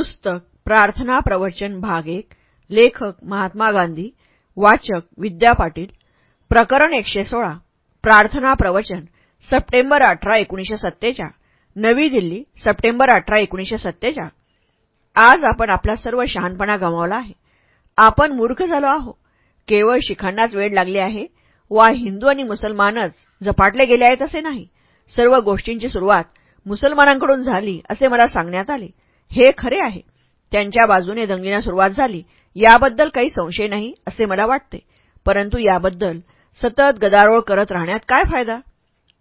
पुस्तक प्रार्थना प्रवचन भाग एक लेखक महात्मा गांधी वाचक विद्या पाटील प्रकरण एकशे सोळा प्रार्थना प्रवचन सप्टेंबर अठरा एकोणीशे सत्तेचाळ नवी दिल्ली सप्टेंबर अठरा एकोणीशे सत्तेचाळ आज आपण आपला सर्व शहाणपणा गमावला आहे. आपण मूर्ख झालो आहो केवळ शिखांनाच वेळ लागली आहे. वा हिंदू आणि मुसलमानच झपाटले गेले आहेत असे नाही. सर्व गोष्टींची सुरुवात मुसलमानांकडून झाली असे मला सांगण्यात आले. हे खरे आहे. त्यांच्या बाजूने दंगलींना सुरुवात झाली. याबद्दल काही संशय नाही असे मला वाटते. परंतु याबद्दल सतत गदारोळ करत राहण्यात काय फायदा?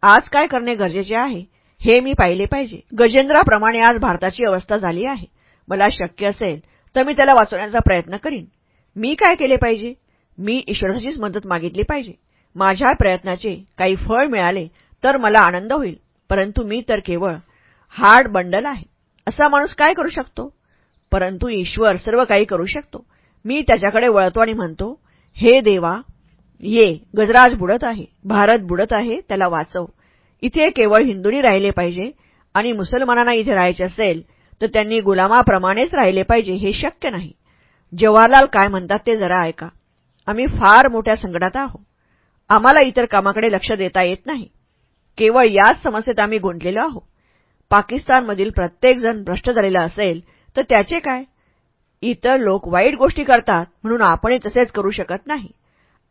आज काय करणे गरजेचे आहे? हे मी पाहिले पाहिजे. गजेंद्राप्रमाणे आज भारताची अवस्था झाली आहे. मला शक्य असेल तर मी त्याला वाचवण्याचा प्रयत्न करीन. मी काय केले पाहिजे? मी ईश्वराचीच मदत मागितली पाहिजे. माझ्या प्रयत्नाचे काही फळ मिळाले तर मला आनंद होईल. परंतु मी तर केवळ हार्ड बंडल आहे. असा माणूस काय करू शकतो? परंतु ईश्वर सर्व काही करू शकतो. मी त्याच्याकडे वळतो आणि म्हणतो हे देवा ये गजराज बुडत आहे भारत बुडत आहे त्याला वाचव. इथे केवळ हिंदूंनी राहिले पाहिजे आणि मुसलमानांना इथे राहायचे असेल तर त्यांनी गुलामाप्रमाणेच राहिले पाहिजे हे शक्य नाही. जवाहरलाल काय म्हणतात ते जरा ऐका. आम्ही फार मोठ्या संकटात आहोत. आम्हाला इतर कामाकडे लक्ष देता येत नाही. केवळ याच समस्येत आम्ही गुंतलेलो आहोत. पाकिस्तानमधील प्रत्येकजण भ्रष्ट झालेला असेल तर त्याचे काय? इतर लोक वाईट गोष्टी करतात म्हणून आपणही तसेच करू शकत नाही.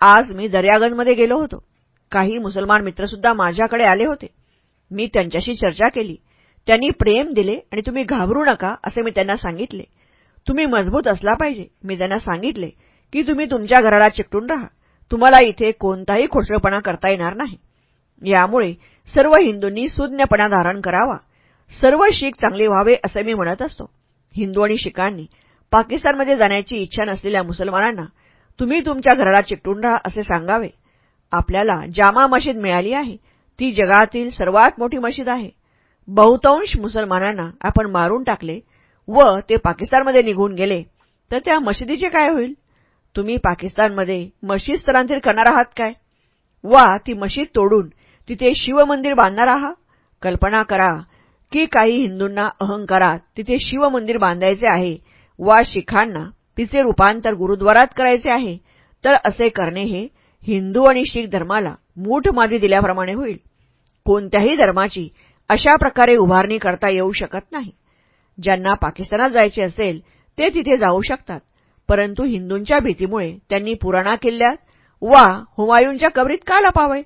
आज मी दर्यागंजमध्ये गेलो होतो. काही मुसलमान मित्रसुद्धा माझ्याकडे आले होते. मी त्यांच्याशी चर्चा केली. त्यांनी प्रेम दिले आणि तुम्ही घाबरू नका असे मी त्यांना सांगितले. तुम्ही मजबूत असला पाहिजे. मी त्यांना सांगितले की तुम्ही तुमच्या घराला चिकटून राहा. तुम्हाला इथे कोणताही खोडसळपणा करता येणार नाही. यामुळे सर्व हिंदूंनी सुज्ञपणा धारण करावा. सर्व शीख चांगले व्हावे असे मी म्हणत असतो. हिंदू आणि शिखांनी पाकिस्तानमध्ये जाण्याची इच्छा नसलेल्या मुसलमानांना तुम्ही तुमच्या घराला चिकटून राहा असे सांगावे. आपल्याला जामा मशीद मिळाली आहे. ती जगातील सर्वात मोठी मशीद आहे. बहुतांश मुसलमानांना आपण मारून टाकले व ते पाकिस्तानमध्ये निघून गेले. तर त्या मशिदीचे काय होईल? तुम्ही पाकिस्तानमध्ये मशीद स्थलांतरित करणार आहात काय? वा ती मशीद तोडून तिथे शिवमंदिर बांधणार आहात? कल्पना करा की काही हिंदूंना अहंकारात तिथे शिवमंदिर बांधायचे आहे वा शिखांना तिचे रूपांतर गुरुद्वारात करायचे आहे तर असे करणे हे हिंदू आणि शीख धर्माला मूठ मादी दिल्याप्रमाणे होईल. कोणत्याही धर्माची अशा प्रकारे उभारणी करता येऊ शकत नाही. ज्यांना पाकिस्तानात जायचे असेल ते तिथे जाऊ शकतात परंतु हिंदूंच्या भीतीमुळे त्यांनी पुराणा किल्ल्यात वा हुमायूंच्या कबरीत का लपावे?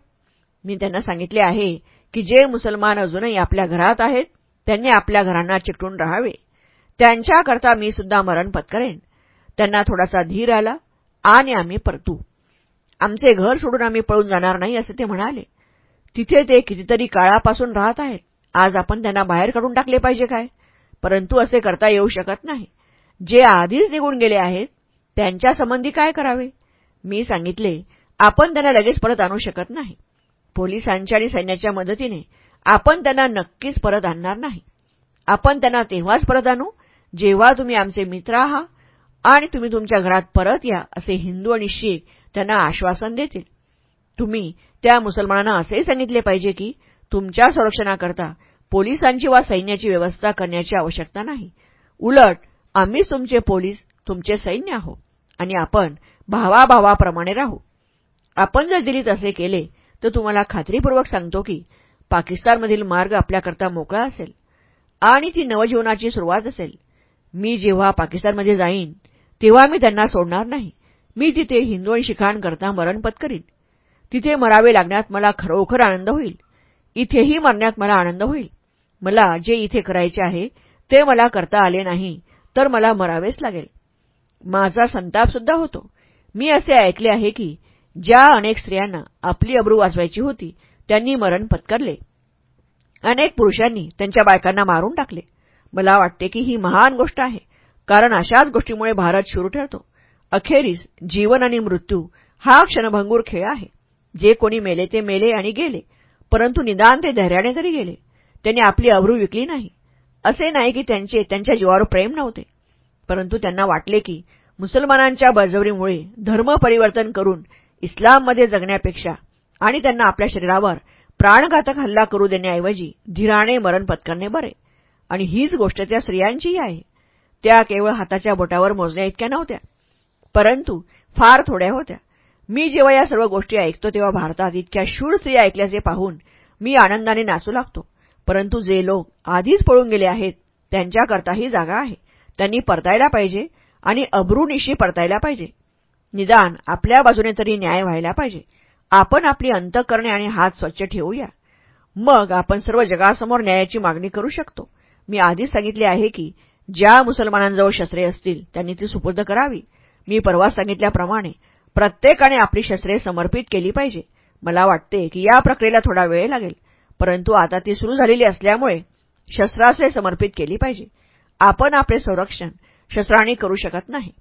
मी त्यांना सांगितले आहे की जे मुसलमान अजूनही आपल्या घरात आहेत त्यांनी आपल्या घरांना चिकटून राहावे. त्यांच्याकरता मी सुद्धा मरण पत्करेन. त्यांना थोडासा धीर आला आणि आम्ही परतू. आमचे घर सोडून आम्ही पळून जाणार नाही असे ते म्हणाले. तिथे ते कितीतरी काळापासून राहत आहेत. आज आपण त्यांना बाहेर काढून टाकले पाहिजे काय? परंतु असे करता येऊ शकत नाही. जे आधीच निघून गेले आहेत त्यांच्या संबंधी काय करावे? मी सांगितले आपण त्यांना लगेच परत आणू शकत नाही. पोलिसांच्या आणि सैन्याच्या मदतीने आपण त्यांना नक्कीच परत आणणार नाही. आपण त्यांना तेव्हाच परत आणू जेव्हा तुम्ही आमचे मित्र आहात आणि तुम्ही तुमच्या घरात परत या असे हिंदू आणि शीख त्यांना आश्वासन देतील. तुम्ही त्या मुसलमानांना असे सांगितले पाहिजे की तुमच्या संरक्षणाकरता पोलिसांची वा सैन्याची व्यवस्था करण्याची आवश्यकता नाही. उलट आम्हीच तुमचे पोलीस तुमचे सैन्य आहो आणि आपण भावाभावाप्रमाणे राहू. आपण जर दिल्लीत असे केले तर तुम्हाला खात्रीपूर्वक सांगतो की पाकिस्तानमधील मार्ग आपल्याकरता मोकळा असेल आणि ती नवजीवनाची सुरुवात असेल. मी जेव्हा पाकिस्तानमध्ये जाईन तेव्हा मी त्यांना सोडणार नाही. मी तिथे हिंदू आणि शिखांकरता मरण पत्करीन तिथे मरावे लागण्यात मला खरोखर आनंद होईल. इथेही मरण्यात मला आनंद होईल. मला जे इथे करायचे आहे ते मला करता आले नाही तर मला मरावेच लागेल. माझा संतापसुद्धा होतो. मी असे ऐकले आहे की ज्या अनेक स्त्रियांना आपली अब्रू वाचवायची होती त्यांनी मरण पत्करले. अनेक पुरुषांनी त्यांच्या बायकांना मारून टाकले. मला वाटते की ही महान गोष्ट आहे कारण अशाच गोष्टीमुळे भारत सुरू ठरतो. अखेरीस जीवन आणि मृत्यू हा क्षणभंगूर खेळ आहे. जे कोणी मेले ते मेले आणि गेले परंतु निदान ते धैर्याने तरी गेले. त्यांनी आपली अब्रू विकली नाही. असे नाही की त्यांचे त्यांच्या जीवावर प्रेम नव्हते. परंतु त्यांना वाटले की मुसलमानांच्या बळजबरीमुळे धर्म परिवर्तन करून इस्लाममध्ये जगण्यापेक्षा आणि त्यांना आपल्या शरीरावर प्राणघातक हल्ला करू देण्याऐवजी धीराने मरण पत्करणे बरे. आणि हीच गोष्ट त्या स्त्रियांचीही आहे. त्या केवळ हाताच्या बोटावर मोजण्या इतक्या नव्हत्या. परंतु फार थोड्या होत्या. मी जेव्हा या सर्व गोष्टी ऐकतो तेव्हा भारतात इतक्या शूर स्त्रिया ऐकल्याचे पाहून मी आनंदाने नाचू लागतो. परंतु जे लोक आधीच पळून गेले आहेत त्यांच्याकरताही जागा आहे. त्यांनी परतायला पाहिजे आणि अब्रूनिशी परतायला पाहिजे. निदान आपल्या बाजूने तरी न्याय व्हायला पाहिजे. आपण आपली अंतकरणे आणि हात स्वच्छ ठेवूया. मग आपण सर्व जगासमोर न्यायाची मागणी करू शकतो. मी आधीच सांगितले आहे की ज्या मुसलमानांजवळ शस्त्रे असतील त्यांनी ती सुपूर्द करावी. मी परवा सांगितल्याप्रमाणे प्रत्येकाने आपली शस्त्रे समर्पित केली पाहिजे. मला वाटते की या प्रक्रियेला थोडा वेळ लागेल. परंतु आता ती सुरू झालेली असल्यामुळे शस्त्रास्त्रे समर्पित केली पाहिजे. आपण आपले संरक्षण शस्त्रांनी करू शकत नाही.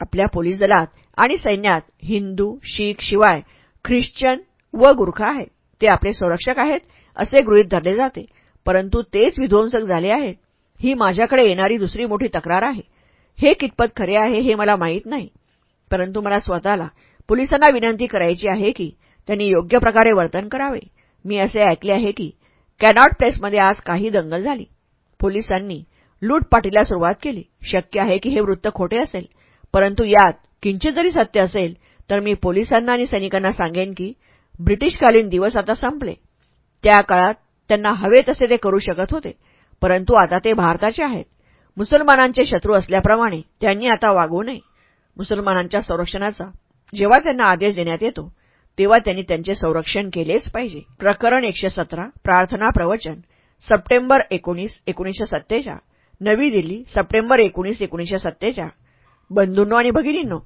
आपल्या पोलीस दलात आणि सैन्यात हिंदू शीख शिवाय ख्रिश्चन व गुरखा आहेत. ते आपले संरक्षक आहेत असे गृहीत धरले जाते. परंतु तेच विध्वंसक झाले आहेत ही माझ्याकडे येणारी दुसरी मोठी तक्रार आहे. हे कितपत खरे आहे हे मला माहीत नाही. परंतु मला स्वतःला पोलिसांना विनंती करायची आहे की त्यांनी योग्य प्रकारे वर्तन करावे. मी असे ऐकले आहे की कॅनॉट प्लेसमध्ये आज काही दंगल झाली. पोलिसांनी लूटपाटीला सुरुवात केली. शक्य आहे की हे वृत्त खोटे असेल. परंतु यात किंचित जरी सत्य असेल तर मी पोलिसांना आणि सैनिकांना सांगेन की ब्रिटिशकालीन दिवस आता संपले. त्या काळात त्यांना हवे तसे ते करू शकत होते परंतु आता ते भारताचे आहेत. मुसलमानांचे शत्रू असल्याप्रमाणे त्यांनी आता वागू नये. मुसलमानांच्या संरक्षणाचा जेव्हा त्यांना आदेश देण्यात येतो तेव्हा त्यांनी त्यांचे संरक्षण केलेच पाहिजे. प्रकरण एकशे सतरा प्रार्थना प्रवचन सप्टेंबर एकोणीस एकोणीसशे सत्तेचाळ नवी दिल्ली सप्टेंबर एकोणीस एकोणीसशे सत्तेचाळ बंधूंनो आणि भगिनींनो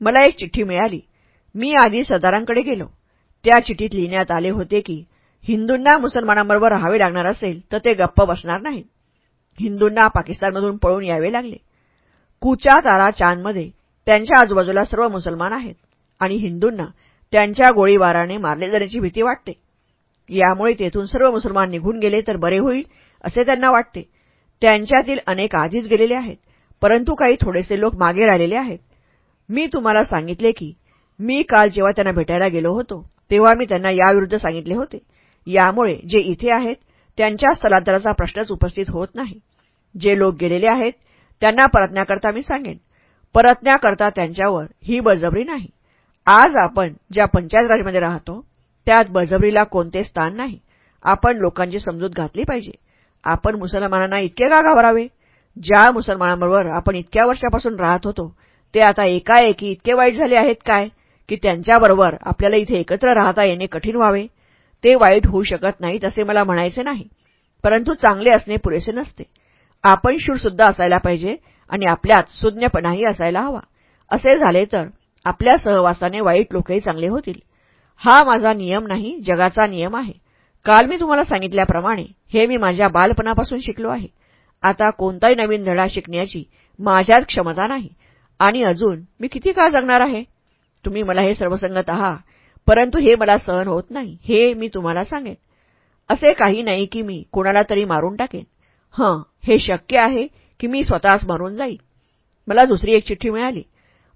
मला एक चिठ्ठी मिळाली. मी आधी सदारांकडे गेलो. त्या चिठ्ठीत लिहिण्यात आले होते की हिंदूंना मुसलमानांबरोबर राहावे लागणार असेल तर ते गप्प बसणार नाही. हिंदूंना पाकिस्तानमधून पळून यावे लागले. कुचा तारा चांदमध्ये त्यांच्या आजूबाजूला सर्व मुसलमान आहेत आणि हिंदूंना त्यांच्या गोळीबाराने मारले जाण्याची भीती वाटते. यामुळे तेथून सर्व मुसलमान निघून गेले तर बरे होईल असे त्यांना वाटते. त्यांच्यातील अनेक आधीच गेलेले आहेत. परंतु काही थोडेसे लोक मागे राहिलेले आहेत. मी तुम्हाला सांगितले की मी काल जेव्हा त्यांना भेटायला गेलो होतो तेव्हा मी त्यांना याविरुद्ध सांगितले होते. यामुळे जे इथे आहेत त्यांच्या स्थलांतराचा प्रश्नच उपस्थित होत नाही. जे लोक गेलेले आहेत त्यांना परतण्याकरता मी सांगेन. परतण्याकरता त्यांच्यावर ही बळजबरी नाही. आज आपण ज्या पंचायत राजमध्ये राहतो त्यात बळजबरीला कोणते स्थान नाही. आपण लोकांची समजूत घातली पाहिजे. आपण मुसलमानांना इतके का घाबरावे? ज्या मुसलमानांबरोबर आपण इतक्या वर्षापासून राहत होतो ते आता एकाएकी इतके वाईट झाले आहेत काय की त्यांच्याबरोबर आपल्याला इथे एकत्र राहता येणे कठीण व्हावे? ते वाईट होऊ शकत नाहीत असे मला म्हणायचे नाही. परंतु चांगले असणे पुरेसे नसते. आपण शूरसुद्धा असायला पाहिजे आणि आपल्यात सुज्ञपणाही असायला हवा. असे झाले तर आपल्या सहवासाने वाईट लोकही चांगले होतील. हा माझा नियम नाही जगाचा नियम आहे. काल मी तुम्हाला सांगितल्याप्रमाणे हे मी माझ्या बालपणापासून शिकलो आहे. आता कोणताही नवीन धडा शिकण्याची माझ्यात क्षमता नाही. आणि अजून मी किती काळ जगणार आहे? तुम्ही मला हे सर्वसंगत आहात परंतु हे मला सहन होत नाही हे मी तुम्हाला सांगेन. असे काही नाही की मी कोणाला तरी मारून टाकेन. हं हे शक्य आहे की मी स्वतःच मारून जाईल मला दुसरी एक चिठ्ठी मिळाली.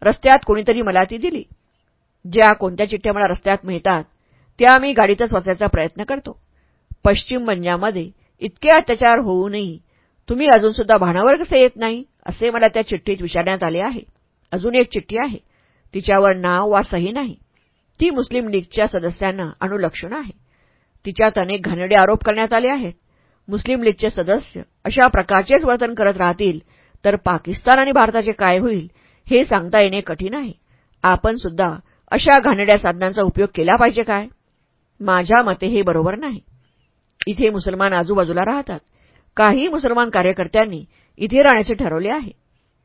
रस्त्यात कोणीतरी मला ती दिली. ज्या कोणत्या चिठ्ठ्या मला रस्त्यात मिळतात त्या मी गाडीतच वाचायचा प्रयत्न करतो. पश्चिम बंजामध्ये इतके अत्याचार होऊनही तुम्ही अजूनसुद्धा भानावर कसे येत नाही? असे मला त्या चिठ्ठीत विचारण्यात आले आहे. अजून एक चिठ्ठी आहे. तिच्यावर नाव वा सही नाही. ती मुस्लिम लीगच्या सदस्यांना अनुलक्षण आहे. तिच्यात अनेक घाणेडे आरोप करण्यात आले आहेत. मुस्लिम लीगचे सदस्य अशा प्रकारचेच वर्तन करत राहतील तर पाकिस्तान आणि भारताचे काय होईल हे सांगता येणे कठीण आहे. आपण सुद्धा अशा घाणेड्या साधनांचा उपयोग केला पाहिजे काय? माझ्या मते हे बरोबर नाही. इथे मुसलमान आजूबाजूला राहतात. काही मुसलमान कार्यकर्त्यांनी इथे राहण्याचे ठरवले आहे.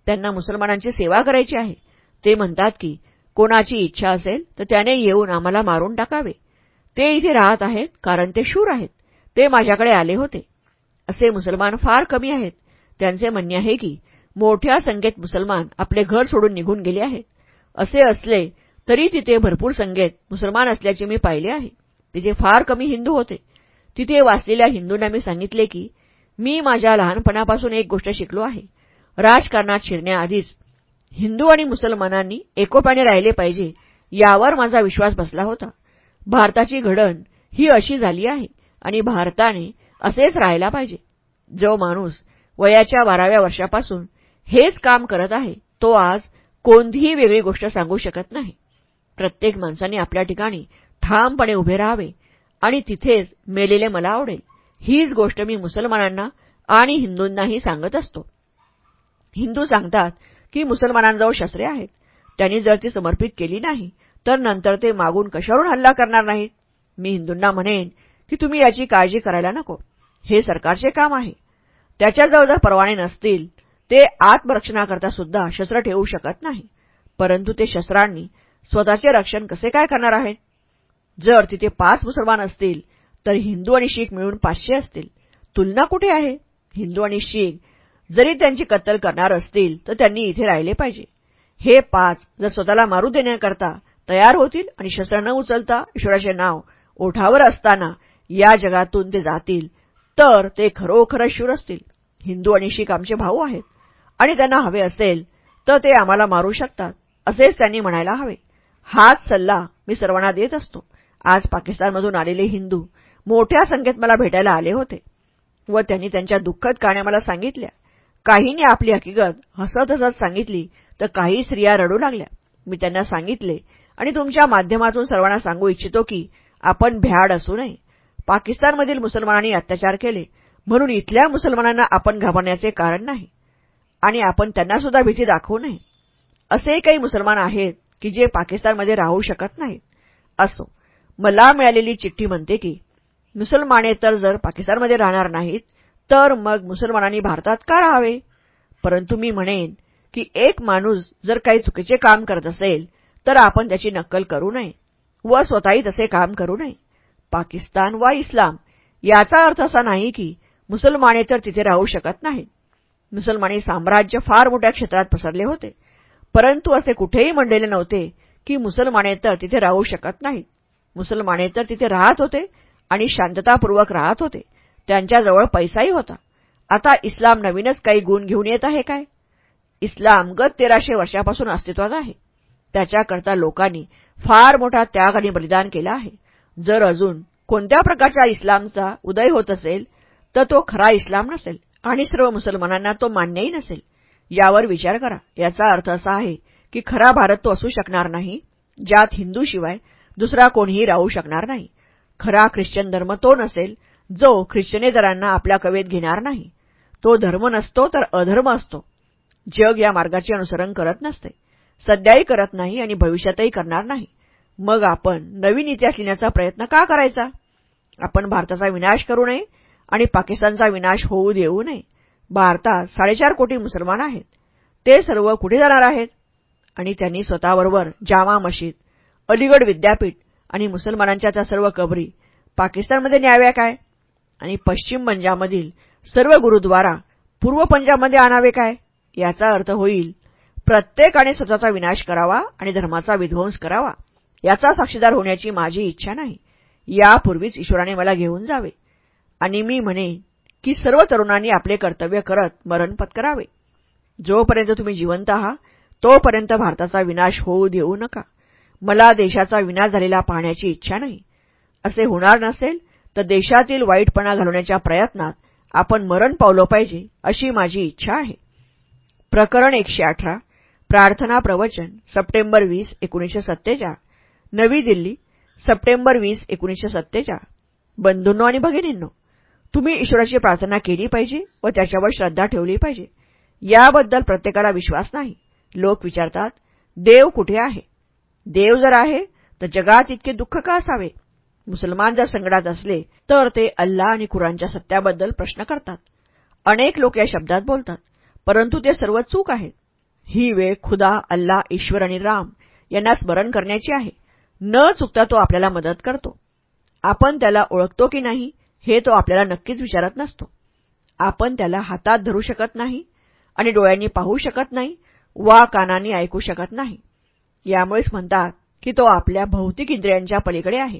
त्यांना मुसलमानांची सेवा करायची आहे. ते म्हणतात की कोणाची इच्छा असेल तर त्याने येऊन आम्हाला मारून टाकावे. ते इथे राहत आहेत कारण ते शूर आहेत. ते माझ्याकडे आले होते. असे मुसलमान फार कमी आहेत. त्यांचे म्हणणे आहे की मोठ्या संख्येत मुसलमान आपले घर सोडून निघून गेले आहेत. असे असले तरी तिथे भरपूर संख्येत मुसलमान असल्याचे मी पाहिले आहे. तिथे फार कमी हिंदू होते. तिथे वाचलेल्या हिंदूंना मी सांगितले की मी माझ्या लहानपणापासून एक गोष्ट शिकलो आहे. राजकारणात शिरण्याआधीच हिंदू आणि मुसलमानांनी एकोप्याने राहिले पाहिजे यावर माझा विश्वास बसला होता. भारताची घडण ही अशी झाली आहे आणि भारताने असेच राहायला पाहिजे. जो माणूस वयाच्या बाराव्या वर्षापासून हेच काम करत आहे तो आज कोणतीही वेगळी गोष्ट सांगू शकत नाही. प्रत्येक माणसाने आपल्या ठिकाणी ठामपणे उभे राहावे आणि तिथेच मेलेले मला आवडेल. हीच गोष्ट मी मुसलमानांना आणि हिंदूंनाही सांगत असतो. हिंदू सांगतात की मुसलमानांजवळ शस्त्रे आहेत. त्यांनी जर ती समर्पित केली नाही तर नंतर ते मागून कशावरून हल्ला करणार नाहीत? मी हिंदूंना म्हणेन की तुम्ही याची काळजी करायला नको. हे सरकारचे काम आहे. त्याच्याजवळ जर परवाने नसतील ते आत्मरक्षणाकरता सुद्धा शस्त्र ठेवू शकत नाही. परंतु ते शस्त्रांनी स्वतःचे रक्षण कसे काय करणार आहेत? जर तिथे पाच मुसलमान असतील तर हिंदू आणि शीख मिळून पाचशे असतील. तुलना कुठे आहे? हिंदू आणि शीख जरी त्यांची कत्तल करणार असतील तर त्यांनी इथे राहिले पाहिजे. हे पाच जर स्वतःला मारू देण्याकरता तयार होतील आणि शस्त्र न उचलता ईश्वराचे नाव ओठावर असताना या जगातून ते जातील तर ते खरोखरच शूर असतील. हिंदू आणि शीख आमचे भाऊ आहेत. आणि त्यांना हवे असेल तर ते आम्हाला मारू शकतात. असेच त्यांनी म्हणायला हवे. हाच सल्ला मी सर्वांना देत असतो. आज पाकिस्तानमधून आलेले हिंदू मोठ्या संख्येत मला भेटायला आले होते व त्यांनी त्यांच्या दुःखद काण्या मला सांगितल्या. काहींनी आपली हकीकत हसत हसत सांगितली तर काही स्त्रिया रडू लागल्या. मी त्यांना सांगितले आणि तुमच्या माध्यमातून सर्वांना सांगू इच्छितो की आपण भ्याड असू नये. पाकिस्तानमधील मुसलमानांनी अत्याचार केले. म्हणून इथल्या मुसलमानांना आपण घाबरण्याचे कारण नाही. आणि आपण त्यांनासुद्धा भीती दाखवू नये. असे काही मुसलमान आहेत की जे पाकिस्तानमध्ये राहू शकत नाहीत. असो मला मिळालेली चिठ्ठी म्हणते की मुसलमाने तर जर पाकिस्तानमध्ये राहणार नाहीत तर मग मुसलमानांनी भारतात का राहावे? परंतु मी म्हणेन की एक माणूस जर काही चुकीचे काम करत असेल तर आपण त्याची नक्कल करू नये व स्वतःही तसे काम करू नये. पाकिस्तान वा इस्लाम याचा अर्थ असा नाही की मुसलमाने तर तिथे राहू शकत नाही मुसलमानी साम्राज्य फार मोठ्या क्षेत्रात पसरले होते परंतु असे कुठेही म्हणलेले नव्हते की मुसलमाने तर तिथे राहू शकत नाहीत. मुसलमाने तर तिथे राहत होते आणि शांततापूर्वक राहत होते. त्यांच्याजवळ पैसाही होता. आता इस्लाम नवीनच काही गुण घेऊन येत आहे काय? इस्लाम गत तेराशे वर्षापासून अस्तित्वात आहे. त्याच्याकरता लोकांनी फार मोठा त्याग आणि बलिदान केला आहे. जर अजून कोणत्या प्रकारच्या इस्लामचा उदय होत असेल तर तो खरा इस्लाम नसेल आणि सर्व मुसलमानांना तो मान्यही नसेल. यावर विचार करा. याचा अर्थ असा आहे की खरा भारत तो असू शकणार नाही ज्यात हिंदूशिवाय दुसरा कोणीही राहू शकणार नाही. खरा ख्रिश्चन धर्म तो नसेल जो ख्रिश्चनेतरांना आपल्या कवेत घेणार नाही. तो धर्म नसतो तर अधर्म असतो. जग या मार्गाचे अनुसरण करत नसते. सध्याही करत नाही आणि भविष्यातही करणार नाही. मग आपण नवीन इतिहास लिहिण्याचा प्रयत्न का करायचा? आपण भारताचा विनाश करू नये आणि पाकिस्तानचा विनाश होऊ देऊ नये. भारतात साडेचार कोटी मुसलमान आहेत. ते सर्व कुठे जाणार आहेत? आणि त्यांनी स्वतःबरोबर जामा मशीद अलीगड विद्यापीठ आणि मुसलमानांच्या त्या सर्व कबरी. पाकिस्तानमध्ये न्याव्या काय? आणि पश्चिम पंजाबमधील सर्व गुरुद्वारा पूर्व पंजाबमध्ये आणावे काय? याचा अर्थ होईल प्रत्येकाने स्वतःचा विनाश करावा आणि धर्माचा विध्वंस करावा याचा साक्षीदार होण्याची माझी इच्छा नाही. यापूर्वीच ईश्वराने मला घेऊन जावे. आणि मी म्हणेन की सर्व तरुणांनी आपले कर्तव्य करत मरण पत्करावे. जोपर्यंत तुम्ही जिवंत आहात तोपर्यंत भारताचा विनाश होऊ देऊ नका. मला देशाचा विनाश झालेला पाहण्याची इच्छा नाही. असे होणार नसेल तर देशातील वाईटपणा घालवण्याच्या प्रयत्नात आपण मरण पावलं पाहिजे अशी माझी इच्छा आहे. प्रकरण एकशे अठरा प्रार्थना प्रवचन सप्टेंबर वीस एकोणीसशे सत्तेचाळ. नवी दिल्ली सप्टेंबर वीस एकोणीसशे सत्तेचाळ. बंधूंनो आणि भगिनींनो तुम्ही ईश्वराची प्रार्थना केली पाहिजे व त्याच्यावर श्रद्धा ठेवली पाहिजे. याबद्दल प्रत्येकाला विश्वास नाही. लोक विचारतात देव कुठे आहे? देव जर आहे तर जगात इतके दुःख का असावे? मुसलमान जर संकटात असले तर ते अल्ला आणि कुरानच्या सत्याबद्दल प्रश्न करतात. अनेक लोक या शब्दात बोलतात परंतु ते सर्व चूक आहेत ही वेळ खुदा अल्ला ईश्वर आणि राम यांना स्मरण करण्याची आहे. न चुकता तो आपल्याला मदत करतो. आपण त्याला ओळखतो की नाही हे तो आपल्याला नक्कीच विचारत नसतो. आपण त्याला हातात धरू शकत नाही आणि डोळ्यांनी पाहू शकत नाही वा कानांनी ऐकू शकत नाही. यामुळेच म्हणतात की तो आपल्या भौतिक इंद्रियांच्या पलीकडे आहे.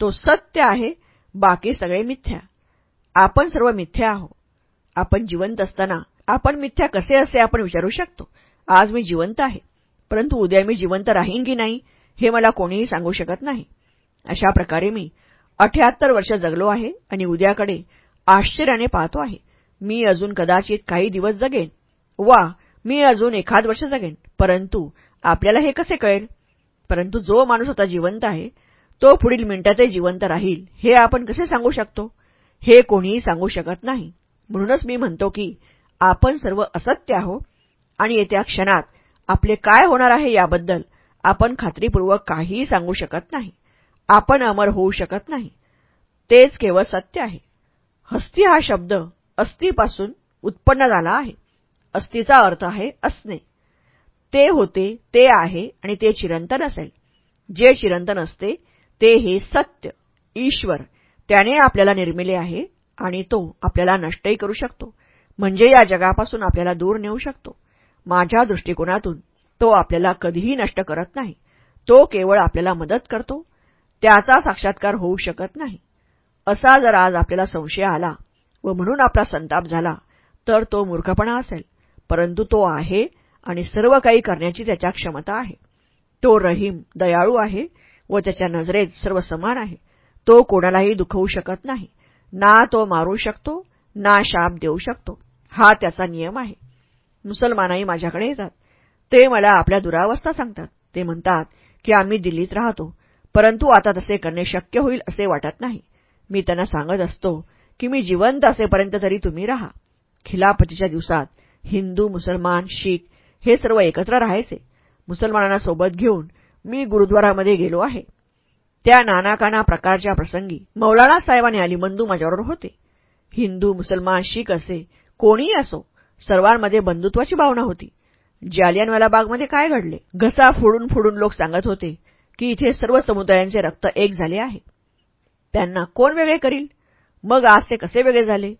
तो सत्य आहे बाकी सगळे मिथ्या. आपण सर्व मिथ्या आहो आपण जिवंत असताना आपण मिथ्या कसे असे आपण विचारू शकतो? आज मी जिवंत आहे. परंतु उद्या मी जिवंत राहीन की नाही हे मला कोणीही सांगू शकत नाही. अशा प्रकारे मी अठ्याहत्तर वर्ष जगलो आहे आणि उद्याकडे आश्चर्याने पाहतो आहे. मी अजून कदाचित काही दिवस जगेन वा मी अजून एखाद वर्ष जगेन. परंतु आपल्याला हे कसे कळेल? परंतु जो माणूस आता जिवंत आहे तो पुढील मिनिटातही जिवंत राहील हे आपण कसे सांगू शकतो? हे कोणीही सांगू शकत नाही. म्हणूनच मी म्हणतो की आपण सर्व असत्य आहो आणि येत्या क्षणात आपले काय होणार आहे याबद्दल आपण खात्रीपूर्वक काहीही सांगू शकत नाही. आपण अमर होऊ शकत नाही. तेच केवळ सत्य आहे. हस्ती हा शब्द अस्थिपासून उत्पन्न झाला आहे. अस्थिचा अर्थ आहे असणे. ते होते ते आहे आणि ते चिरंतन असेल. जे चिरंतन असते ते हे सत्य ईश्वर त्याने आपल्याला निर्मिले आहे आणि तो आपल्याला नष्टही करू शकतो. म्हणजे या जगापासून आपल्याला दूर नेऊ शकतो. माझ्या दृष्टिकोनातून तो आपल्याला कधीही नष्ट करत नाही. तो केवळ आपल्याला मदत करतो. त्याचा साक्षात्कार होऊ शकत नाही. असा जर आज आपल्याला संशय आला व म्हणून आपला संताप झाला तर तो मूर्खपणा असेल. परंतु तो आहे आणि सर्व काही करण्याची त्याच्या क्षमता आहे. तो रहीम दयाळू आहे व त्याच्या नजरेत सर्व समान आहे. तो कोणालाही दुखवू शकत नाही. ना तो मारू शकतो ना शाप देऊ शकतो. हा त्याचा नियम आहे. मुसलमानही माझ्याकडे येतात. ते मला आपल्या दुरावस्था सांगतात. ते म्हणतात की आम्ही दिल्लीत राहतो. परंतु आता तसे करणे शक्य होईल असे वाटत नाही. मी त्यांना सांगत असतो की मी जिवंत असेपर्यंत तरी तुम्ही राहा. खिलापतीच्या दिवसात हिंदू मुसलमान शीख हे सर्व एकत्र राहायचे. मुसलमानांना सोबत घेऊन मी गुरुद्वारामध्ये गेलो आहे. त्या नानाकाना प्रकारच्या प्रसंगी मौलाना साहेबाने आणि अलिबंधू होते. हिंदू मुसलमान शीख असे कोणीही असो सर्वांमध्ये बंधुत्वाची भावना होती. जालियनवाला बागमध्ये काय घडले? घसा फोडून फोडून लोक सांगत होते की इथे सर्व समुदायांचे रक्त एक झाले आहे. त्यांना कोण वेगळे करील? मग आज ते कसे वेगळे झाले?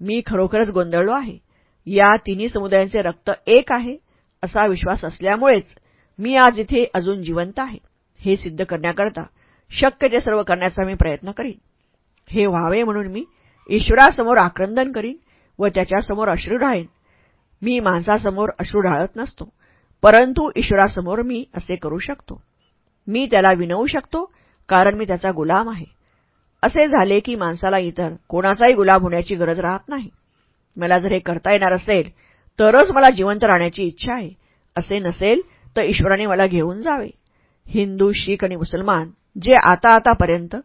मी खरोखरच गोंधळलो आहे. या तिन्ही समुदायांचे रक्त एक आहे. असा विश्वास असल्यामुळेच मी आज इथे अजून जिवंत आहे. हे सिद्ध करण्याकरता शक्य ते सर्व करण्याचा मी प्रयत्न करीन. हे व्हावे म्हणून मी ईश्वरासमोर आक्रंदन करीन व त्याच्यासमोर अश्रू राहीन मी माणसासमोर अश्रू ढाळत नसतो परंतु ईश्वरासमोर मी असे करू शकतो. मी त्याला विनवू शकतो कारण मी त्याचा गुलाम आहे. असे झाले की माणसाला इतर कोणाचाही गुलाम होण्याची गरज राहत नाही. मला जर हे करता येणार असेल तरच मला जिवंत राहण्याची इच्छा आहे. असे नसेल तर ईश्वराने मला घेऊन जावे. हिंदू शीख आणि मुसलमान जे आता आतापर्यंत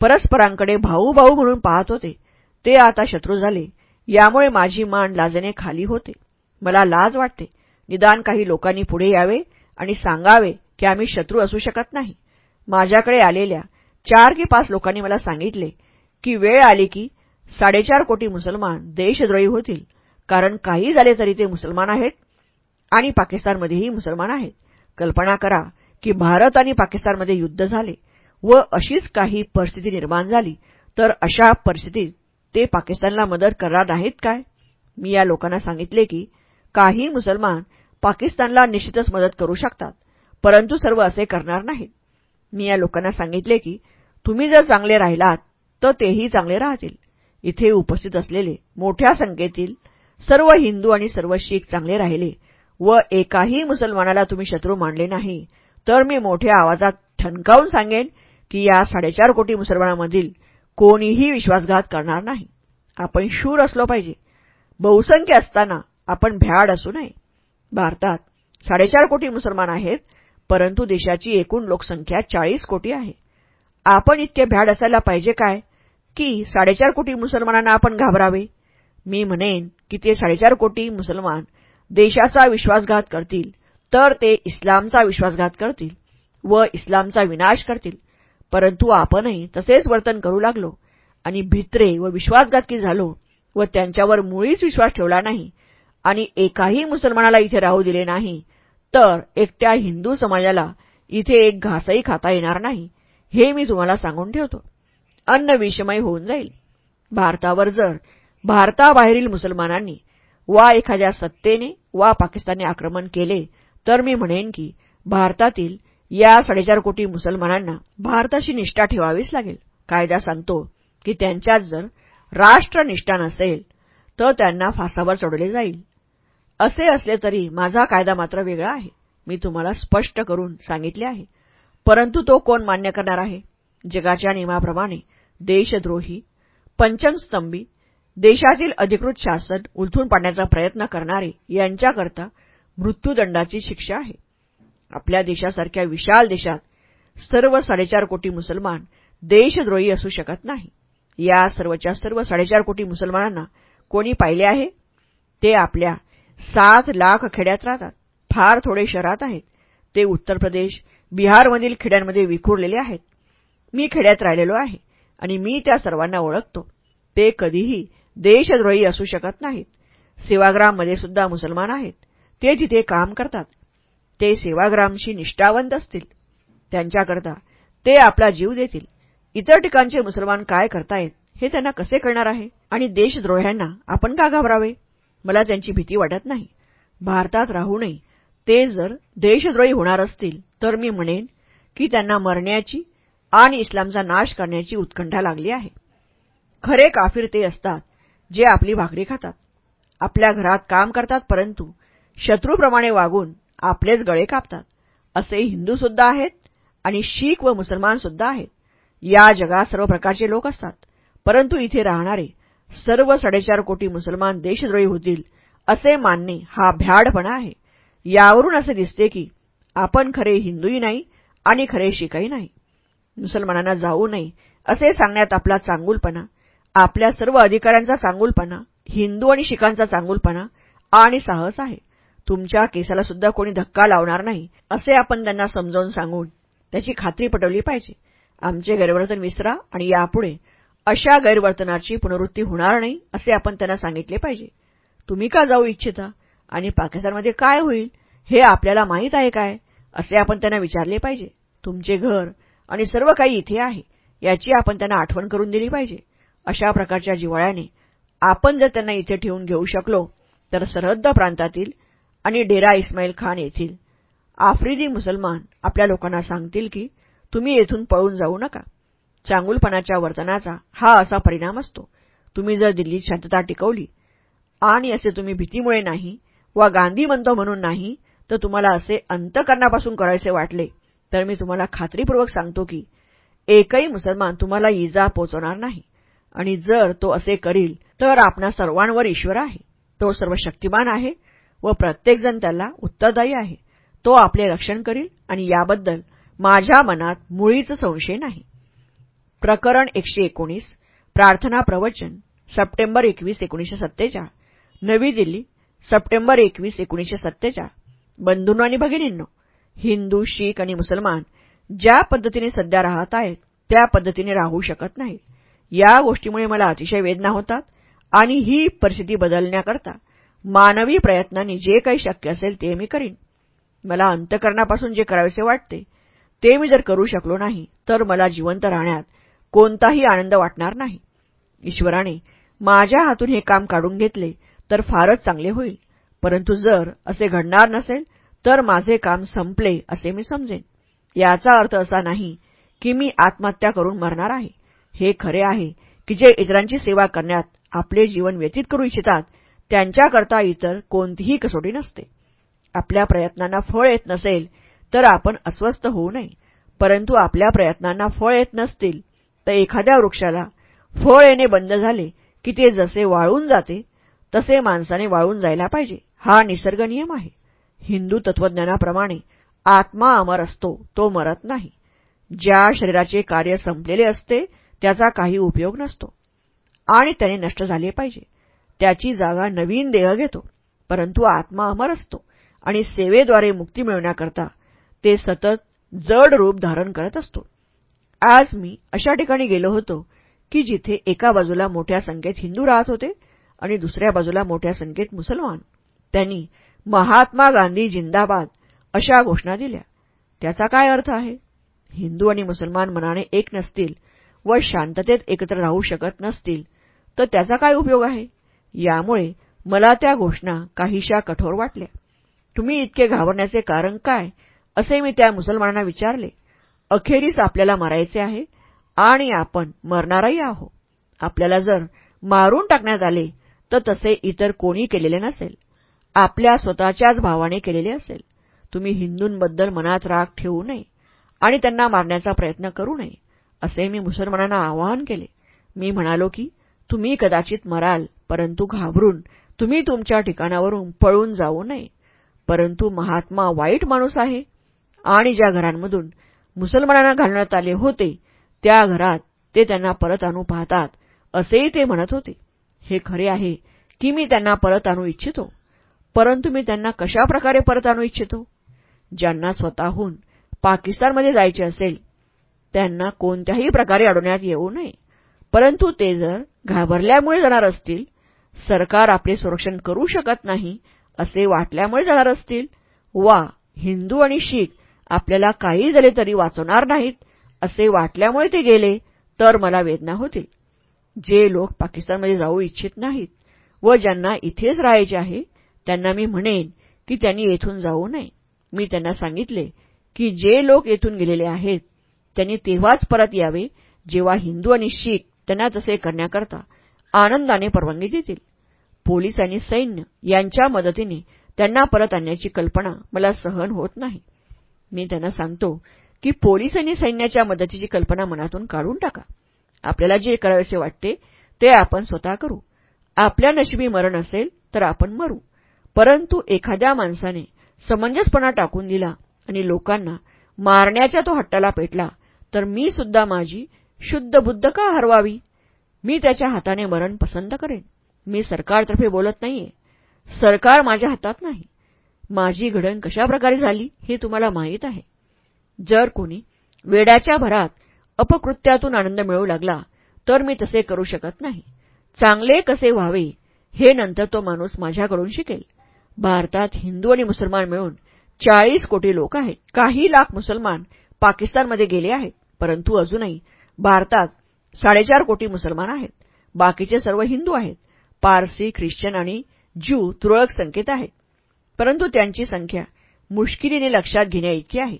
परस्परांकडे भाऊ भाऊ म्हणून पाहत होते ते आता शत्रू झाले. यामुळे माझी मान लाजणे खाली होते. मला लाज वाटते. निदान काही लोकांनी पुढे यावे आणि सांगावे की आम्ही शत्रू असू शकत नाही. माझ्याकडे आलेल्या चार की पाच लोकांनी मला सांगितले की वेळ आली की साडेचार कोटी मुसलमान देशद्रोही होतील. कारण काही झाले तरी ते मुसलमान आहेत आणि पाकिस्तानमध्येही मुसलमान आहेत. कल्पना करा की भारत आणि पाकिस्तानमध्ये युद्ध झाले व अशीच काही परिस्थिती निर्माण झाली तर अशा परिस्थितीत ते पाकिस्तानला मदत करणार नाहीत काय? मी या लोकांना सांगितले की काही मुसलमान पाकिस्तानला निश्चितच मदत करू शकतात परंतु सर्व असे करणार नाहीत. मी या लोकांना सांगितले की तुम्ही जर चांगले राहिलात तर तेही चांगले राहतील. इथे उपस्थित असलेले मोठ्या संख्येतील सर्व हिंदू आणि सर्व शीख चांगले राहिले व एकाही मुसलमानाला तुम्ही शत्रू मानले नाही. तर मी मोठ्या आवाजात ठणकावून सांगेन की या साडेचार कोटी मुसलमानांमधील कोणीही विश्वासघात करणार नाही. आपण शूर असलो पाहिजे. बहुसंख्य असताना आपण भ्याड असू नये. भारतात साडेचार कोटी मुसलमान आहेत परंतु देशाची एकूण लोकसंख्या चाळीस कोटी आहे. आपण इतके भ्याड असायला पाहिजे काय? की साडेचार कोटी मुसलमानांना आपण घाबरावे? मी म्हणेन की ते साडेचार कोटी मुसलमान देशाचा विश्वासघात करतील तर ते इस्लामचा विश्वासघात करतील व इस्लामचा विनाश करतील. परंतु आपणही तसेच वर्तन करू लागलो आणि भित्रे व विश्वासघातकी झालो व त्यांच्यावर मुळीच विश्वास ठेवला नाही आणि एकाही मुसलमानाला इथे राहू दिले नाही तर एकट्या हिंदू समाजाला इथे एक घासही खाता येणार नाही हे मी तुम्हाला सांगून ठेवतो. अन्न विषमय होऊन जाईल. भारतावर जर भारताबाहेरील मुसलमानांनी वा एखाद्या सत्तेने वा पाकिस्तानने आक्रमण केले तर मी म्हणेन की भारतातील या साडेचार कोटी मुसलमानांना भारताशी निष्ठा ठेवावीच लागेल. कायदा सांगतो की त्यांच्यात जर राष्ट्रनिष्ठा नसेल तर त्यांना फासावर चढवले जाईल. असे असले तरी माझा कायदा मात्र वेगळा आहे. मी तुम्हाला स्पष्ट करून सांगितले आहे. परंतु तो कोण मान्य करणार आहे? जगाच्या नियमाप्रमाणे देशद्रोही पंचमस्तंभी देशातील अधिकृत शासन उलथून पाडण्याचा प्रयत्न करणारे यांच्याकरता मृत्यूदंडाची शिक्षा आहे. आपल्या देशासारख्या विशाल देशात सर्व साडेचार कोटी मुसलमान देशद्रोही असू शकत नाही. या सर्वच्या सर्व साडेचार कोटी मुसलमानांना कोणी पाहिले आहे? ते आपल्या सात लाख खेड्यात राहतात. फार थोडे शहरात आहेत. ते उत्तर प्रदेश बिहारमधील खेड्यांमध्ये विखुरलेले आहेत. मी खेड्यात राहिलेलो आहे आणि मी त्या सर्वांना ओळखतो. ते कधीही देशद्रोही असू शकत नाहीत. सेवाग्राममध्ये सुद्धा मुसलमान आहेत. ते जिथे काम करतात ते सेवाग्रामशी निष्ठावंत असतील. त्यांच्याकरता ते आपला जीव देतील. इतर ठिकाणचे मुसलमान काय करतायत हे त्यांना कसे कळणार आहे? आणि देशद्रोह्यांना आपण का घाबरावे? मला त्यांची भीती वाटत नाही. भारतात राहूनही ते जर देशद्रोही होणार असतील तर मी म्हणेन की त्यांना मरण्याची आणि इस्लामचा नाश करण्याची उत्कंठा लागली आहे. खरे काफीर ते असतात जे आपली भाकरी खातात. आपल्या घरात काम करतात परंतु शत्रूप्रमाणे वागून आपलेच गळे कापतात. असे हिंदूसुद्धा आहेत आणि शीख व मुसलमान सुद्धा आहेत. या जगात सर्व प्रकारचे लोक असतात. परंतु इथे राहणारे सर्व साडेचार कोटी मुसलमान देशद्रोही होतील असे मानणे हा भ्याडपणा आहे. यावरून असे दिसते की आपण खरे हिंदूही नाही आणि खरे शिखही नाही. मुसलमानांना जाऊ नये असे सांगण्यात आपला चांगुलपणा आपल्या सर्व अधिकाऱ्यांचा चांगुलपणा हिंदू आणि शिखांचा चांगुलपणा आणि साहस आहे. तुमच्या केसाला सुद्धा कोणी धक्का लावणार नाही असे आपण त्यांना समजावून सांगून त्याची खात्री पटवली पाहिजे. आमचे गैरवर्तन विसरा आणि यापुढे अशा गैरवर्तनाची पुनरुत्ती होणार नाही असे आपण त्यांना सांगितले पाहिजे. तुम्ही का जाऊ इच्छिता? आणि पाकिस्तानमध्ये काय होईल? हे आपल्याला माहीत आहे काय? असे आपण त्यांना विचारले पाहिजे. तुमचे घर आणि सर्व काही इथे आहे याची आपण त्यांना आठवण करून दिली पाहिजे. अशा प्रकारच्या जिव्हाळ्याने आपण जर त्यांना इथे ठेवून घेऊ शकलो तर सरहद्द प्रांतातील आणि डेरा इस्माईल खान येथील आफ्रिदी मुसलमान आपल्या लोकांना सांगतील की तुम्ही येथून पळून जाऊ नका. चांगुलपणाच्या वर्तनाचा हा असा परिणाम असतो. तुम्ही जर दिल्लीत शांतता टिकवली आणि असे तुम्ही भीतीमुळे नाही वा गांधी म्हणतो म्हणून नाही तर तुम्हाला असे अंतकरणापासून करायचे वाटले तर मी तुम्हाला खात्रीपूर्वक सांगतो की एकही मुसलमान तुम्हाला इजा पोचवणार नाही. आणि जर तो असे करील तर आपणा सर्वांवर ईश्वर आहे. तो सर्व शक्तिमान आहे व प्रत्येकजण त्याला उत्तरदायी आहे. तो आपले रक्षण करील आणि याबद्दल माझ्या मनात मुळीच संशय नाही. प्रकरण एकशे एकोणीस प्रार्थना प्रवचन सप्टेंबर एकवीस एकोणीसशे सत्तेचाळ नवी दिल्ली सप्टेंबर एकवीस एकोणीसशे सत्तेचाळ. बंधूंनो आणि भगिनींनो हिंदू शीख आणि मुसलमान ज्या पद्धतीने सध्या राहत आहेत त्या पद्धतीने राहू शकत नाहीत. या गोष्टीमुळे मला अतिशय वेदना होतात आणि ही परिस्थिती बदलण्याकरता मानवी प्रयत्नांनी जे काही शक्य असेल ते मी करीन. मला अंतकरणापासून जे करावेसे वाटते ते मी जर करू शकलो नाही तर मला जिवंत राहण्यात कोणताही आनंद वाटणार नाही. ईश्वराने माझ्या हातून हे काम काढून घेतले तर फारच चांगले होईल. परंतु जर असे घडणार नसेल तर माझे काम संपले असे मी समजेन. याचा अर्थ असा नाही की मी आत्महत्या करून मरणार आहे. हे खरे आहे की जे इतरांची सेवा करण्यात आपले जीवन व्यतीत करू इच्छितात त्यांच्याकरता इतर कोणतीही कसोटी नसते. आपल्या प्रयत्नांना फळ येत नसेल तर आपण अस्वस्थ होऊ नये. परंतु आपल्या प्रयत्नांना फळ येत नसतील तर एखाद्या वृक्षाला फळ येणे बंद झाले की ते जसे वाळून जाते तसे माणसाने वाळून जायला पाहिजे. हा निसर्ग नियम आहे. हिंदू तत्वज्ञानाप्रमाणे आत्मा अमर असतो तो मरत नाही. ज्या शरीराचे कार्य संपलेले असते त्याचा काही उपयोग नसतो. आणि त्याने नष्ट झाले पाहिजे. त्याची जागा नवीन देह घेतो परंतु आत्मा अमर असतो आणि सेवेद्वारे मुक्ती मिळवण्याकरता ते सतत जड रूप धारण करत असतो. आज मी अशा ठिकाणी गेलो होतो की जिथे एका बाजूला मोठ्या संख्येत हिंदू राहत होते आणि दुसऱ्या बाजूला मोठ्या संख्येत मुसलमान. त्यांनी महात्मा गांधी जिंदाबाद अशा घोषणा दिल्या. त्याचा काय अर्थ आहे? हिंदू आणि मुसलमान मनाने एक नसतील व शांततेत एकत्र राहू शकत नसतील तर त्याचा काय उपयोग आहे? यामुळे मला त्या घोषणा काहीशा कठोर वाटल्या. तुम्ही इतके घाबरण्याचे कारण काय? असे मी त्या मुसलमानांना विचारले. अखेरीस आपल्याला मारायचे आहे आणि आपण मरणारही आहो आपल्याला जर मारून टाकण्यात आले तर तसे इतर कोणी केलेले नसेल. आपल्या स्वतःच्याच भावाने केलेले असेल. तुम्ही हिंदूंबद्दल मनात राग ठेवू नये आणि त्यांना मारण्याचा प्रयत्न करू नये. असे मी मुसलमानांना आवाहन केले. मी म्हणालो की तुम्ही कदाचित मराल परंतु घाबरून तुम्ही तुमच्या ठिकाणावरून पळून जाऊ नये. परंतु महात्मा वाईट माणूस आहे आणि ज्या घरांमधून मुसलमानांना घालण्यात आले होते त्या घरात ते त्यांना परत आणू पाहतात असेही ते म्हणत होते. हे खरे आहे की मी त्यांना परत आणू इच्छितो परंतु मी त्यांना कशाप्रकारे परत आणू इच्छितो? ज्यांना स्वतःहून पाकिस्तानमध्ये जायचे असेल त्यांना कोणत्याही प्रकारे अडवण्यात येऊ नये. परंतु ते जर घाबरल्यामुळे जाणार असतील सरकार आपले संरक्षण करू शकत नाही असे वाटल्यामुळे जाणार असतील वा हिंदू आणि शीख आपल्याला काही झाले तरी वाचवणार नाहीत असे वाटल्यामुळे ते गेले तर मला वेदना होतील. जे लोक पाकिस्तानमध्ये जाऊ इच्छित नाहीत व ज्यांना इथेच राहायचे आहे त्यांना मी म्हणेन की त्यांनी येथून जाऊ नये. मी त्यांना सांगितले की जे लोक येथून गेलेले आहेत त्यांनी तेव्हाच परत यावे जेव्हा हिंदू आणि शीख त्यांना तसे करण्याकरता आनंदाने परवानगी देतील. पोलीस आणि सैन्य यांच्या मदतीने त्यांना परत आणण्याची कल्पना मला सहन होत नाही. मी त्यांना सांगतो की पोलीस आणि सैन्याच्या मदतीची कल्पना मनातून काढून टाका. आपल्याला जे करावेसे वाटते ते आपण स्वतः करू. आपल्या नशिबी मरण असेल तर आपण मरू. परंतु एखाद्या माणसाने समंजसपणा टाकून दिला आणि लोकांना मारण्याच्या तो हट्टाला पेटला तर मी सुद्धा माझी शुद्ध बुद्ध का हरवावी? मी त्याच्या हाताने मरण पसंत करेन. मी सरकारतर्फे बोलत नाहीये. सरकार माझ्या हातात नाही. माझी घडण कशाप्रकारे झाली हे तुम्हाला माहीत आहे. जर कोणी वेड्याच्या भरात अपकृत्यातून आनंद मिळवू लागला तर मी तसे करू शकत नाही. चांगले कसे व्हावे हे नंतर तो माणूस माझ्याकडून शिकेल. भारतात हिंदू आणि मुसलमान मिळून चाळीस कोटी लोक आहेत. काही लाख मुसलमान पाकिस्तानमध्ये गेले आहेत. परंतु अजूनही भारतात साडेचार कोटी मुसलमान आहेत. बाकीचे सर्व हिंदू आहेत. पारसी ख्रिश्चन आणि ज्यू तुरळक संख्येत आहेत. परंतु त्यांची संख्या मुश्किलीने लक्षात घेण्याइतकी आहे.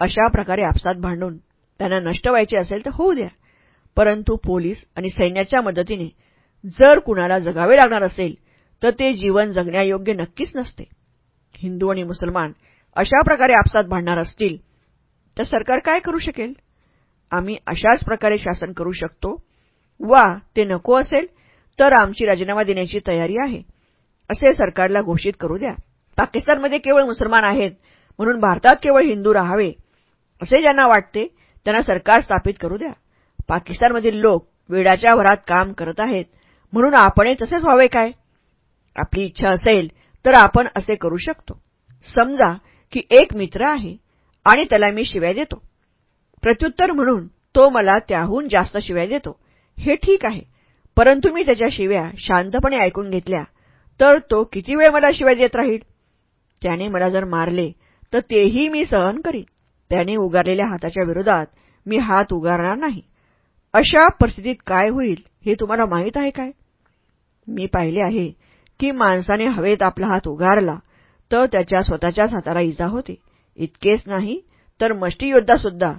अशा प्रकारे आपसात भांडून त्यांना नष्ट व्हायचे असेल तर होऊ द्या. परंतु पोलीस आणि सैन्याच्या मदतीने जर कुणाला जगावे लागणार असेल तर ते जीवन जगण्यायोग्य नक्कीच नसते. हिंदू आणि मुसलमान अशा प्रकारे आपसात भांडणार असतील तर सरकार काय करू शकेल? आम्ही अशाच प्रकारे शासन करू शकतो. वा ते नको असेल तर आमची राजीनामा देण्याची तयारी आहे. असे सरकारला घोषित करू द्या. पाकिस्तानमध्ये केवळ मुसलमान आहेत म्हणून भारतात केवळ हिंदू राहावे. असे ज्यांना वाटते त्यांना सरकार स्थापित करू द्या. पाकिस्तानमधील लोक वेडाच्या भरात काम करत आहेत म्हणून आपणही तसेच व्हावे काय? आपली इच्छा असेल तर आपण असे करू शकतो. समजा की एक मित्र आहे आणि त्याला मी शिव्या देतो. प्रत्युत्तर म्हणून तो मला त्याहून जास्त शिव्या देतो. हे ठीक आहे. परंतु मी त्याच्या शिव्या शांतपणे ऐकून घेतल्या. तर तो किती वेळ मला शिव्या देत राहील? त्याने मला जर मारले तर तेही मी सहन करीन. त्याने उगारलेल्या हाताच्या विरोधात मी हात उगारणार नाही. अशा परिस्थितीत काय होईल हे तुम्हाला माहीत आहे काय? मी पाहिले आहे की माणसाने हवेत आपला हात उगारला तर त्याच्या स्वतःच्याच हाताला इजा होते. इतकेच नाही तर मष्टीयोद्धासुद्धा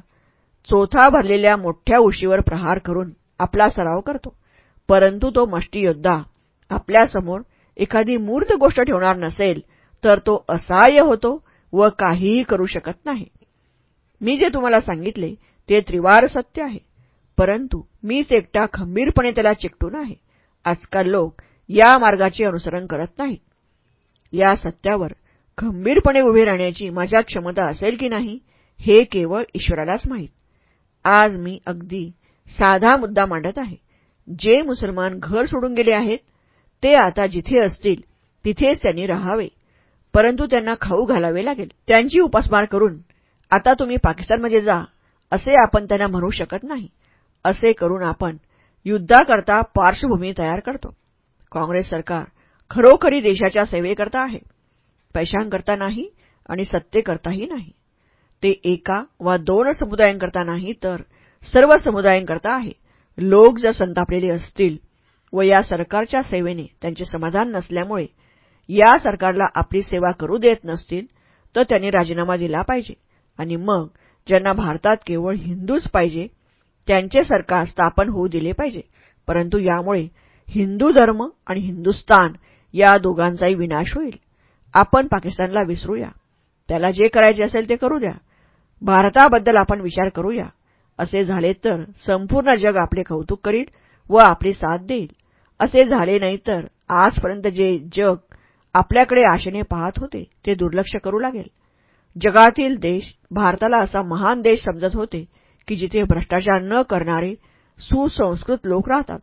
चोथा भरलेल्या मोठ्या उशीवर प्रहार करून आपला सराव करतो. परंतु तो मष्टीयोद्धा आपल्यासमोर एखादी मूर्त गोष्ट ठेवणार नसेल तर तो असहाय्य होतो व काहीही करू शकत नाही. मी जे तुम्हाला सांगितले ते त्रिवार सत्य आहे. परंतु मीच एकटा खंबीरपणे त्याला चिकटून आहे. आजकाल लोक या मार्गाचे अनुसरण करत नाहीत. या सत्यावर खंबीरपणे उभे राहण्याची माझ्या क्षमता असेल की नाही हे केवळ ईश्वरालाच माहीत. आज मी अगदी साधा मुद्दा मांडत आहे. जे मुसलमान घर सोडून गेले आहेत ते आता जिथे असतील तिथेच त्यांनी राहावे. परंतु त्यांना खाऊ घालावे लागेल. त्यांची उपासमार करून आता तुम्ही पाकिस्तानमध्ये जा असे आपण त्यांना म्हणू शकत नाही. असे करून आपण युद्धाकरता पार्श्वभूमी तयार करतो. काँग्रेस सरकार खरोखरी देशाच्या सेवेकरता आहे. पैशांकरता नाही आणि सत्तेकरताही नाही. ते एका वा दोन समुदायांकरता नाही तर सर्व समुदायांकरता आहे. लोक जर संतापलेले असतील व या सरकारच्या सेवेने त्यांचे समाधान नसल्यामुळे या सरकारला आपली सेवा करू देत नसतील तर त्यांनी राजीनामा दिला पाहिजे. आणि मग ज्यांना भारतात केवळ हिंदूच पाहिजे त्यांचे सरकार स्थापन होऊ दिले पाहिजे. परंतु यामुळे हिंदू धर्म आणि हिंदुस्तान या दोघांचाही विनाश होईल. आपण पाकिस्तानला विसरूया. त्याला जे करायचे असेल ते करू द्या. भारताबद्दल आपण विचार करूया. असे झाले तर संपूर्ण जग आपले कौतुक करील व आपली साथ देईल. असे झाले नाही तर आजपर्यंत जे जग आपल्याकडे आशेने पाहत होते ते दुर्लक्ष करू लागेल. जगातील देश भारताला असा महान देश समजत होते की जिथे भ्रष्टाचार न करणारे सुसंस्कृत लोक राहतात.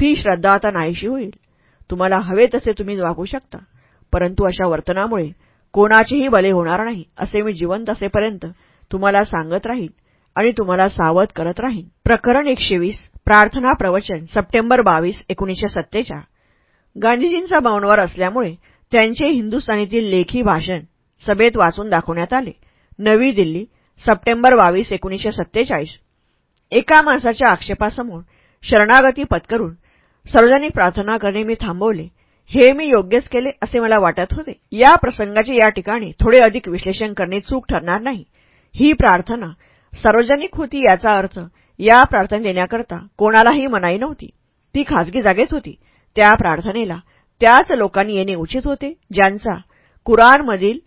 ती श्रद्धा आता नाहीशी होईल. तुम्हाला हवे तसे तुम्ही वागू शकता. परंतु अशा वर्तनामुळे कोणाचेही भले होणार नाही असे मी जिवंत असेपर्यंत तुम्हाला सांगत राहीन आणि तुम्हाला सावध करत राहीन. प्रकरण एकशे वीस प्रार्थना प्रवचन सप्टेंबर बावीस एकोणीसशे सत्तेचाळ गांधीजींचा मौनवार असल्यामुळे त्यांचे हिंदुस्थानीतील लेखी भाषण सभेत वाचून दाखवण्यात आले. नवी दिल्ली सप्टेंबर बावीस एकोणीसशे सत्तेचाळीस. एका माणसाच्या आक्षेपासमोर शरणागती पत्करून सार्वजनिक प्रार्थना करणे मी थांबवले. हे मी योग्यच केले असे मला वाटत होते. या प्रसंगाचे या ठिकाणी थोडे अधिक विश्लेषण करणे चूक ठरणार नाही. ही प्रार्थना सार्वजनिक होती याचा अर्थ या प्रार्थना देण्याकरता कोणालाही मनाई नव्हती. ती खासगी जागेत होती. त्या प्रार्थनेला त्याच लोकांनी येणे उचित होते ज्यांचा कुराणमधील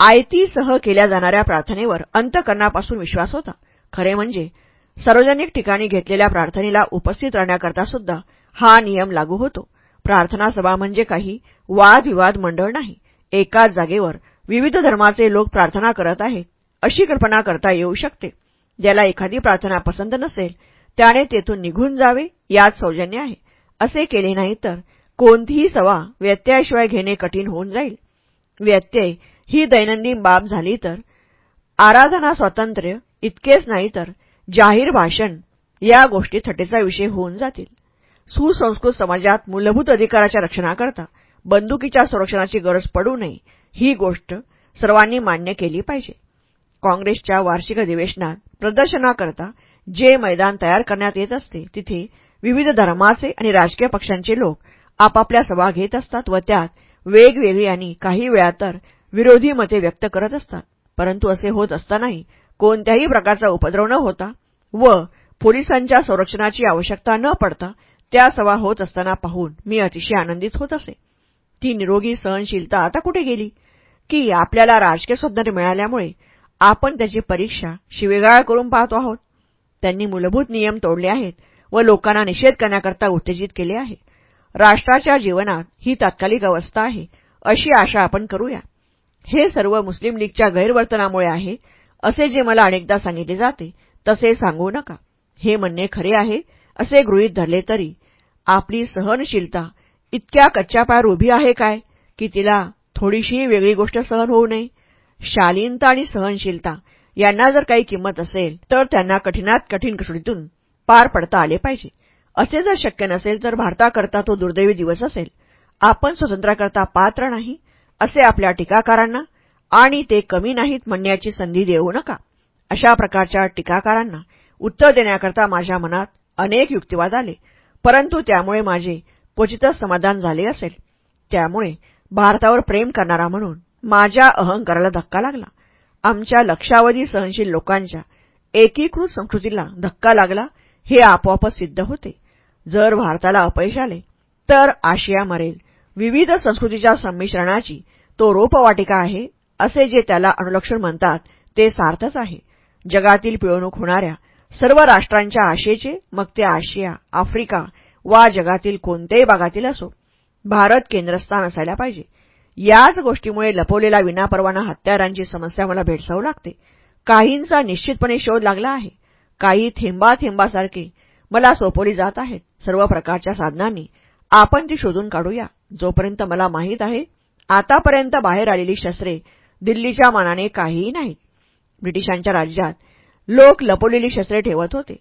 आयतीसह केल्या जाणाऱ्या प्रार्थनेवर अंतकरणापासून विश्वास होता. खरे म्हणजे सार्वजनिक ठिकाणी घेतलेल्या प्रार्थनेला उपस्थित राहण्याकरता सुद्धा हा नियम लागू होतो. प्रार्थना सभा म्हणजे काही वादविवाद मंडळ नाही. एकाच जागेवर विविध धर्माचे लोक प्रार्थना करत आहेत. अशी कल्पना करता येऊ शकते. ज्याला एखादी प्रार्थना पसंत नसेल त्याने तेथून निघून जावे यात सौजन्य आहे. असे केले नाही तर कोणतीही सवा व्यत्ययाशिवाय घेणे कठीण होऊन जाईल. व्यत्यय ही दैनंदिन बाब झाली तर आराधना स्वातंत्र्य इतकेच नाही तर जाहीर भाषण या गोष्टी थटेचा विषय होऊन जातील. सुसंस्कृत समाजात मूलभूत अधिकाराच्या रक्षणाकरता बंदुकीच्या संरक्षणाची गरज पडू नये ही गोष्ट सर्वांनी मान्य केली पाहिजे. काँग्रेसच्या वार्षिक अधिवेशनात प्रदर्शनाकरता जे मैदान तयार करण्यात येत असते तिथे विविध धर्माचे आणि राजकीय पक्षांचे लोक आपापल्या सभा घेत असतात व त्यात वेगवेगळी आणि काही वेळा तर विरोधी मते व्यक्त करत असतात. परंतु असे होत असतानाही कोणत्याही प्रकारचा उपद्रव न होता व पोलिसांच्या संरक्षणाची आवश्यकता न पडता त्या सभा होत असताना पाहून मी अतिशय आनंदित होत असे. ती निरोगी सहनशीलता आता कुठे गेली? की आपल्याला राजकीय स्वातंत्र्य मिळाल्यामुळे आपण त्याची परीक्षा शिवेगाळ करून पाहतो आहोत. त्यांनी मूलभूत नियम तोडले आहेत व लोकांना निषेध करण्याकरता उत्तेजित केले आहे. राष्ट्राच्या जीवनात ही तात्कालिक अवस्था आहे अशी आशा आपण करूया. हे सर्व मुस्लिम लीगच्या गैरवर्तनामुळे आहे असे जे मला अनेकदा सांगितले जाते तसे सांगू नका. हे म्हणणे खरे आहे असे गृहीत धरले तरी. आपली सहनशीलता इतक्या कच्च्या पायावर उभी आहे काय की तिला थोडीशी वेगळी गोष्ट सहन होऊ नये? शालीनता आणि सहनशीलता यांना जर काही किंमत असेल तर त्यांना कठीणात कठीण कसोटीतून पार पडता आले पाहिजे. असे जर शक्य नसेल तर भारताकरता तो दुर्दैवी दिवस असेल. आपण स्वतंत्राकरता पात्र नाही असे आपल्या टीकाकारांना आणि ते कमी नाहीत म्हणण्याची संधी देऊ नका. अशा प्रकारच्या टीकाकारांना उत्तर देण्याकरता माझ्या मनात अनेक युक्तिवाद आले परंतु त्यामुळे माझे क्वचितच समाधान झाले असेल. त्यामुळे भारतावर प्रेम करणारा म्हणून माझ्या अहंकाराला धक्का लागला. आमच्या लक्षावधी सहनशील लोकांच्या एकीकृत संस्कृतीला धक्का लागला हे आपोआपच सिद्ध होते. जर भारताला अपयश आले तर आशिया मरेल. विविध संस्कृतीच्या संमिश्रणाची तो रोपवाटिका आहे असे जे त्याला अनुलक्षण म्हणतात ते सार्थच आहे. जगातील पिळवणूक होणाऱ्या सर्व राष्ट्रांच्या आशेचे मग ते आशिया आफ्रिका वा जगातील कोणत्याही भागातील असो भारत केंद्रस्थान असायला पाहिजे. याच गोष्टीमुळे लपवलेला विनापरवाना हत्यारांची समस्या मला भेडसावू लागते. काहींचा निश्चितपणे शोध लागला आहे. काही थेंबा थेंबासारखे मला सोपवली जात आहेत. सर्व प्रकारच्या साधनांनी आपण ती शोधून काढूया. जोपर्यंत मला माहीत आहे आतापर्यंत बाहेर आलेली शस्त्रे दिल्लीच्या मानाने काहीही नाहीत. ब्रिटिशांच्या राज्यात लोक लपवलेली शस्त्रे ठेवत होते.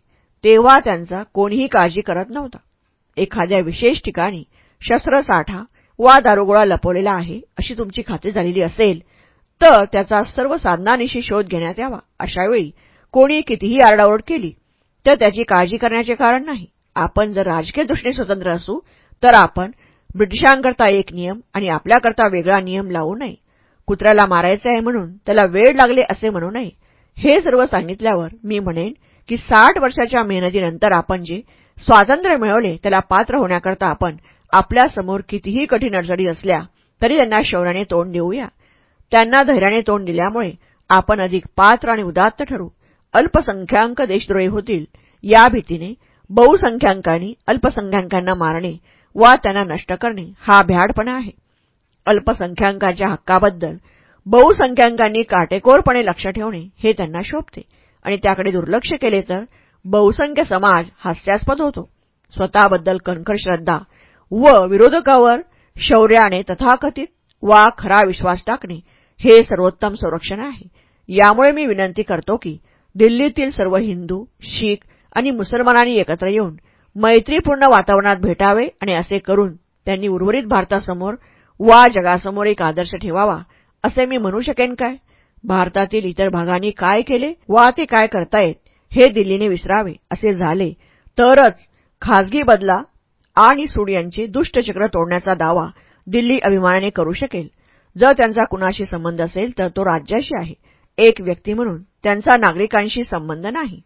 तेव्हा त्यांचा कोणीही काळजी करत नव्हता. एखाद्या विशेष ठिकाणी शस्त्रसाठा वा दारुगोळा लपवलेला आहे अशी तुमची खात्री झालेली असेल तर त्याचा सर्व साधनानिशी शोध घेण्यात यावा. अशावेळी कोणी कितीही आरडाओरड केली तर त्याची काळजी करण्याचे कारण नाही. आपण जर राजकीय दृष्टीने स्वतंत्र असू तर आपण ब्रिटिशांकरता एक नियम आणि आपल्याकरता वेगळा नियम लावू नये. कुत्र्याला मारायचे आहे म्हणून त्याला वेळ लागले असे म्हणू नये. हे सर्व सांगितल्यावर मी म्हणेन की साठ वर्षाच्या मेहनतीनंतर आपण जे स्वातंत्र्य मिळवले त्याला पात्र होण्याकरता आपण आपल्यासमोर कितीही कठीण अडचणी असल्या तरी त्यांना शौर्याने तोंड देऊया. त्यांना धैर्याने तोंड दिल्यामुळे आपण अधिक पात्र आणि उदात्त ठरू. अल्पसंख्याक देशद्रोही होतील. या भीतीने बहुसंख्याकांनी अल्पसंख्याकांना मारणे वा त्यांना नष्ट करणे हा भ्याडपणा आहे. अल्पसंख्याकांच्या हक्काबद्दल बहुसंख्याकांनी काटेकोरपणे लक्ष ठेवणे हे त्यांना शोभते. आणि त्याकडे दुर्लक्ष केले तर बहुसंख्य समाज हास्यास्पद होतो. स्वतःबद्दल कणखर श्रद्धा व विरोधकावर शौर्याने तथाकथित वा खरा विश्वास टाकणे हे सर्वोत्तम संरक्षण आहे. यामुळे मी विनंती करतो की दिल्लीतील सर्व हिंदू शीख आणि मुसलमानांनी एकत्र येऊन मैत्रीपूर्ण वातावरणात भेटावे आणि असे करून त्यांनी उर्वरित भारतासमोर वा जगासमोर एक आदर्श ठेवावा असे मी म्हणू शकेन काय? भारतातील इतर भागांनी काय केले वा ते काय करतायत हे दिल्लीने विसरावे असे झाले तरच खाजगी बदला आणि सूड यांची दुष्टचक्र तोडण्याचा दावा दिल्ली अभिमानाने करू शकेल. जर त्यांचा कुणाशी संबंध असेल तर तो राज्याशी आहे. एक व्यक्ती म्हणून त्यांचा नागरिकांशी संबंध नाही.